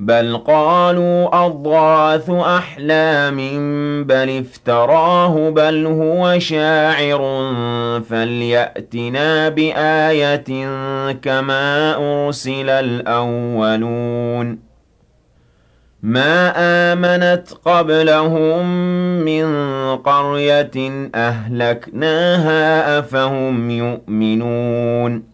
بل قالوا أضغاث أحلام بل افتراه بل هو شاعر فليأتنا بآية كما أرسل الأولون ما آمنت قبلهم من قرية أهلكناها أفهم يؤمنون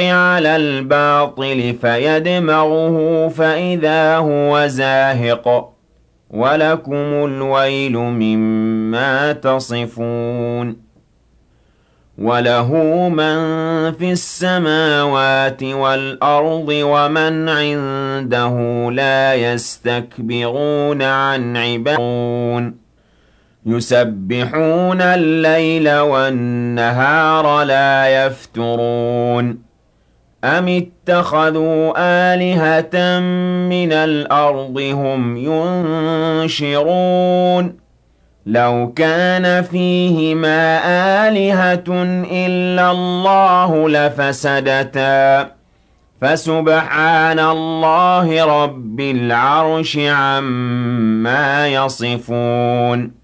على الباطل فيدمغه فإذا هو زاهق. ولكم الويل مما تصفون. وله من في السماوات والأرض ومن عنده لا يستكبرون عن عبادون يسبحون الليل والنهار لا يفترون. أم اتخذوا آلهة من الأرض هم ينشرون لو كان فيهما آلهة إلا الله لفسدتا فسبحان الله رب العرش عما يصفون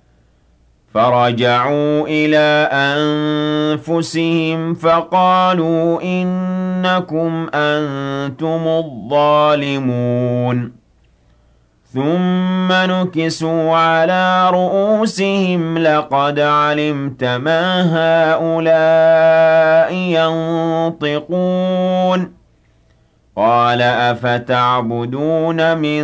فَرَجَعُوا إِلَىٰ أَنفُسِهِمْ فَقَالُوا إِنَّكُمْ أَنتُمُ الظَّالِمُونَ ثُمَّ نُكِسُوا عَلَىٰ رُءُوسِهِمْ لَقَدْ عَلِمْتَ مَا هَٰؤُلَاءِ يَنطِقُونَ قَالَ أَفَتَعْبُدُونَ مِن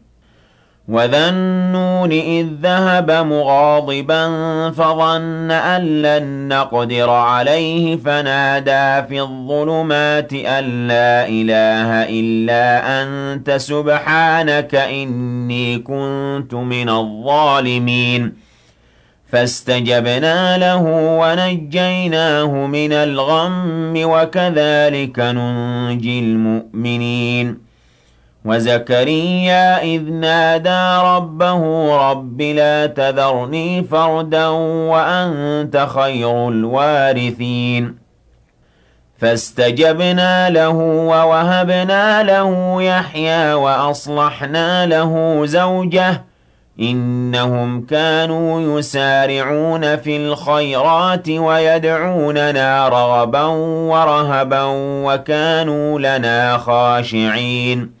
وَذَا النُّونِ إِذ ذَّهَبَ مُغَاضِبًا فَظَنَّ أَن لَّن نَّقْدِرَ عَلَيْهِ فَنَادَىٰ فِي الظُّلُمَاتِ أَن لَّا إِلَٰهَ إِلَّا أَنتَ سُبْحَانَكَ إِنِّي كُنتُ مِنَ الظَّالِمِينَ فَاسْتَجَبْنَا لَهُ وَنَجَّيْنَاهُ مِنَ الْغَمِّ ۚ وَكَذَٰلِكَ نُنجِي الْمُؤْمِنِينَ وَزَكَرِيَّا إِذْ نَادَىٰ رَبَّهُ رَبِّ لَا تَذَرْنِي فَرْدًا وَأَنتَ خَيْرُ الْوَارِثِينَ. فَاسْتَجَبْنَا لَهُ وَوَهَبْنَا لَهُ يَحْيَىٰ وَأَصْلَحْنَا لَهُ زَوْجَهُ ۚ. إِنَّهُمْ كَانُوا يُسَارِعُونَ فِي الْخَيْرَاتِ وَيَدْعُونَنَا رَغَبًا وَرَهَبًا وَكَانُوا لَنَا خَاشِعِينَ.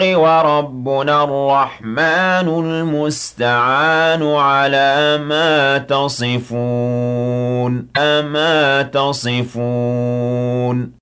وربنا الرحمن المستعان على ما تصفون أما تصفون.